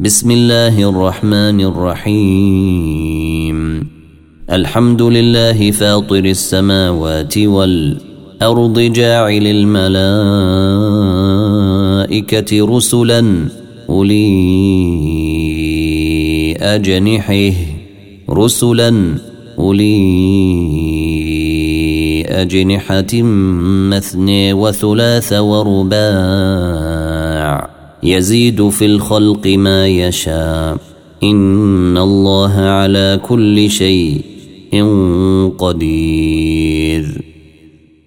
بسم الله الرحمن الرحيم. الحمد لله فاطر السماوات والأرض جاعل الملائكة رسلا أولي أجنحه رسلا أولي أجنحة مثني وثلاث ورباع يزيد في الخلق ما يشاء. إن الله على كل شيء قدير.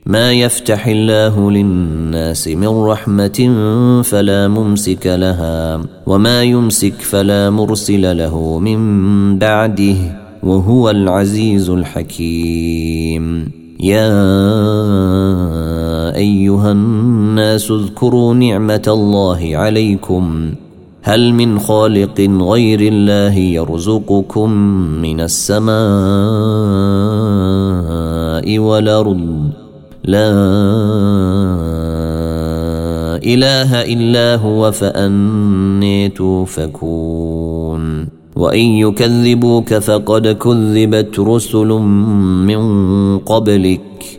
ما يفتح الله للناس من رحمة فلا ممسك لها وما يمسك فلا مرسل له من بعده وهو العزيز الحكيم. يا أيها الناس اذكروا نعمة الله عليكم. هل من خالق غير الله يرزقكم من السماء والأرض؟ لا إله إلا هو فأني توفكون. وإن يكذبوك فقد كذبت رسل من قبلك.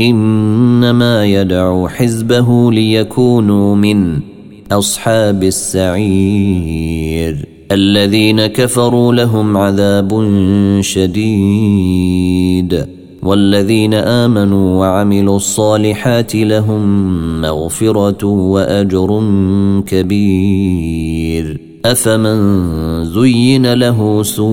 إنما يدعو حزبه ليكونوا من أصحاب السعير. الذين كفروا لهم عذاب شديد. والذين آمنوا وعملوا الصالحات لهم مغفرة وأجر كبير. أفمن زين له سوء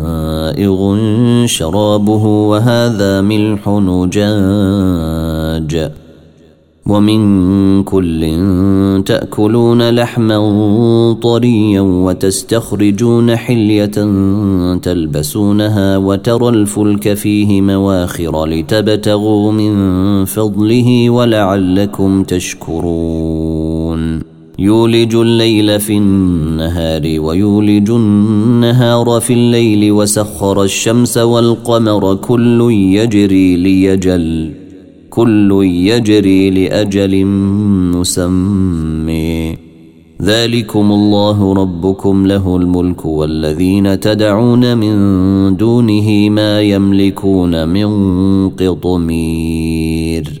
سائغ شرابه وهذا ملح نجاج ومن كل تاكلون لحما طريا وتستخرجون حليه تلبسونها وترى الفلك فيه مواخر لتبتغوا من فضله ولعلكم تشكرون يولج الليل في النهار ويولج النهار في الليل وسخر الشمس والقمر كل يجري ليجل كل يجري لأجل مسمي ذلكم الله ربكم له الملك والذين تدعون من دونه ما يملكون من قطمير.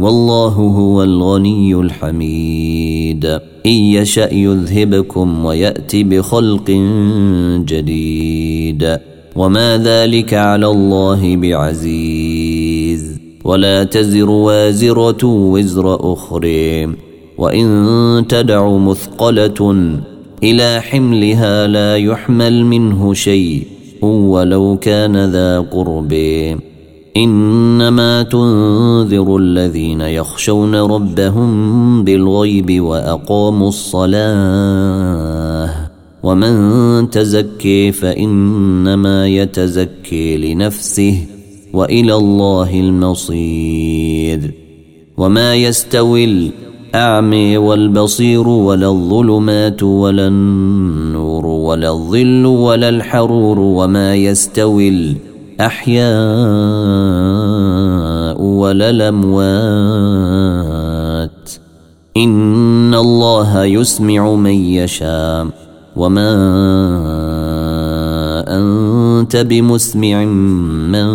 والله هو الغني الحميد. إن يشأ يذهبكم ويأتي بخلق جديد. وما ذلك على الله بعزيز. ولا تزر وازرة وزر أخرى وإن تدع مثقلة إلى حملها لا يحمل منه شيء. ولو كان ذا قرب. إنما تنذر الذين يخشون ربهم بالغيب وأقاموا الصلاة ومن تزكي فإنما يتزكي لنفسه وإلى الله المصير وما يستوي الأعمي والبصير ولا الظلمات ولا النور ولا الظل ولا الحرور وما يستوي الأحياء ولا الأموات إن الله يسمع من يشاء. وما أنت بمسمع من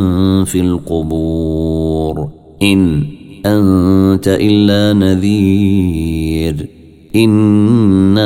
في القبور. إن أنت إلا نذير. إنا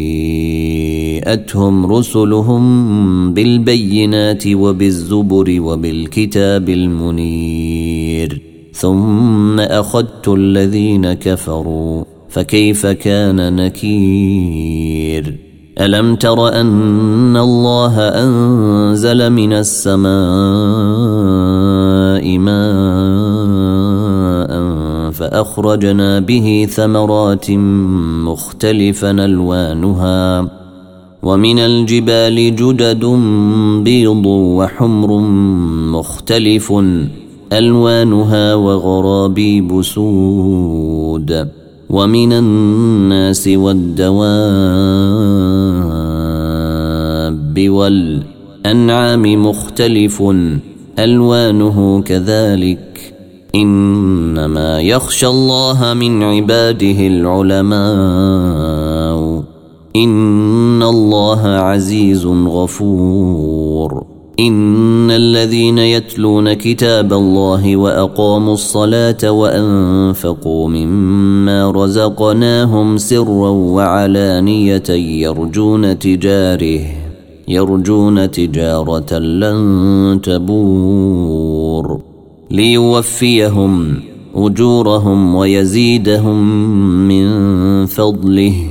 جيءتهم رسلهم بالبينات وبالزبر وبالكتاب المنير. ثم أخذت الذين كفروا فكيف كان نكير؟ ألم تر أن الله أنزل من السماء ماء فأخرجنا به ثمرات مختلفا ألوانها ومن الجبال جدد بيض وحمر مختلف ألوانها وغرابيب سود. ومن الناس والدواب والأنعام مختلف ألوانه كذلك. إنما يخشى الله من عباده العلماء. ان الله عزيز غفور ان الذين يتلون كتاب الله واقاموا الصلاه وانفقوا مما رزقناهم سرا وعلانيه يرجون تجاره يرجون تجاره لن تبور ليوفيهم اجورهم ويزيدهم من فضله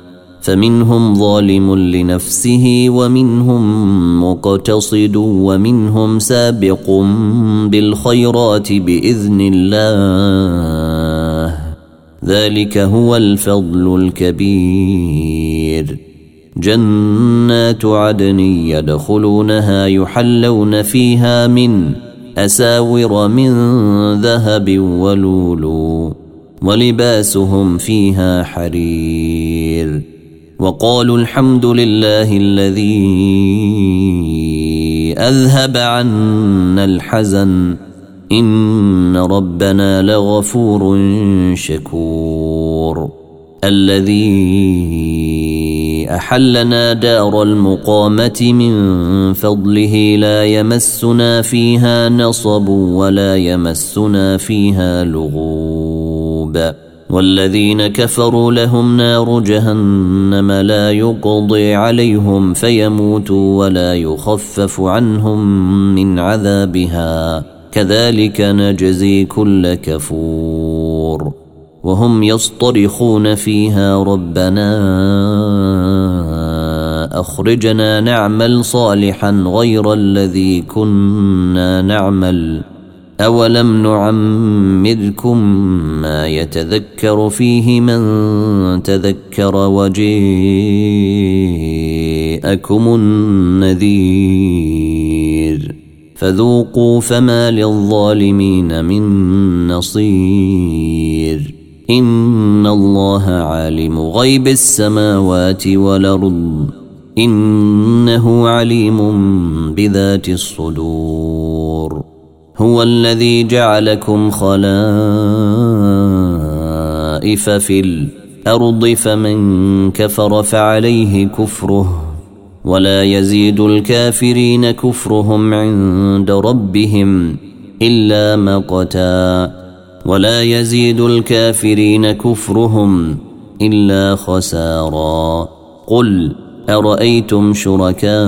فمنهم ظالم لنفسه ومنهم مقتصد ومنهم سابق بالخيرات بإذن الله. ذلك هو الفضل الكبير. جنات عدن يدخلونها يحلون فيها من أساور من ذهب ولولو ولباسهم فيها حرير. وقالوا الحمد لله الذي أذهب عنا الحزن. إن ربنا لغفور شكور. الذي أحلنا دار المقامة من فضله لا يمسنا فيها نصب ولا يمسنا فيها لغوب. والذين كفروا لهم نار جهنم لا يقضي عليهم فيموتوا ولا يخفف عنهم من عذابها. كذلك نجزي كل كفور. وهم يصطرخون فيها ربنا أخرجنا نعمل صالحا غير الذي كنا نعمل. أولم نعمركم ما يتذكر فيه من تذكر وجيءكم النذير فذوقوا فما للظالمين من نصير إن الله عالم غيب السماوات والأرض إنه عليم بذات الصدور هو الذي جعلكم خلائف في الأرض فمن كفر فعليه كفره ولا يزيد الكافرين كفرهم عند ربهم إلا مقتا ولا يزيد الكافرين كفرهم إلا خسارا قل أرأيتم شركاء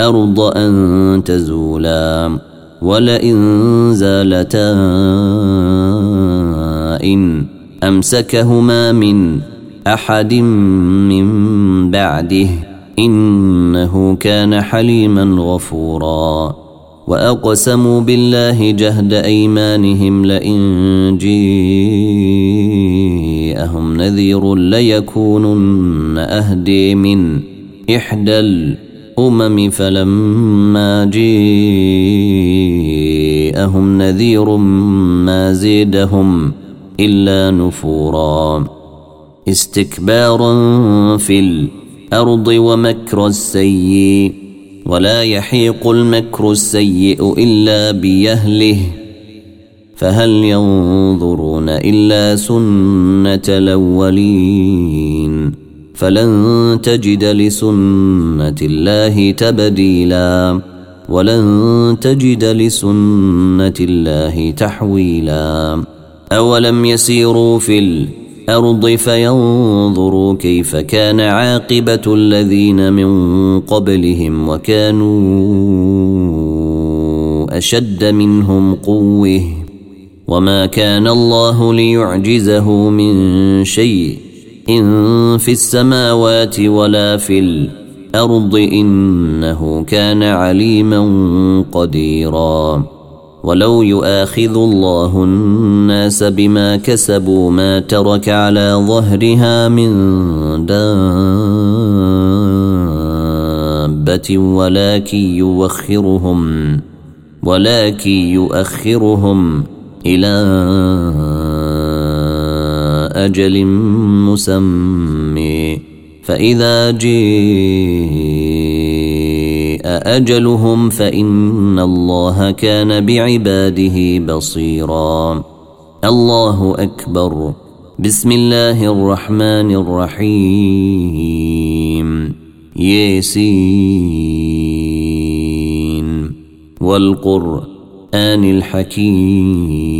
الأرض أن تزولا ولئن زالتا إن أمسكهما من أحد من بعده إنه كان حليما غفورا وأقسموا بالله جهد أيمانهم لئن جيءهم نذير ليكونن أهدي من إحدى الأمم فلما جيءهم نذير ما زيدهم إلا نفورا. استكبارا في الأرض ومكر السيء ولا يحيق المكر السيء إلا بيهله. فهل ينظرون إلا سنة الأولين؟ فلن تجد لسنة الله تبديلا. ولن تجد لسنة الله تحويلا. أولم يسيروا في الأرض فينظروا كيف كان عاقبة الذين من قبلهم وكانوا أشد منهم قوة. وما كان الله ليعجزه من شيء. إن في السماوات ولا في الأرض إنه كان عليما قديرا. ولو يؤاخذ الله الناس بما كسبوا ما ترك على ظهرها من دابة ولكن يوخرهم ولكن يؤخرهم إلى أجل مسمي. فإذا جيء أجلهم فإن الله كان بعباده بصيرا. الله أكبر. بسم الله الرحمن الرحيم. ياسين. والقرآن الحكيم.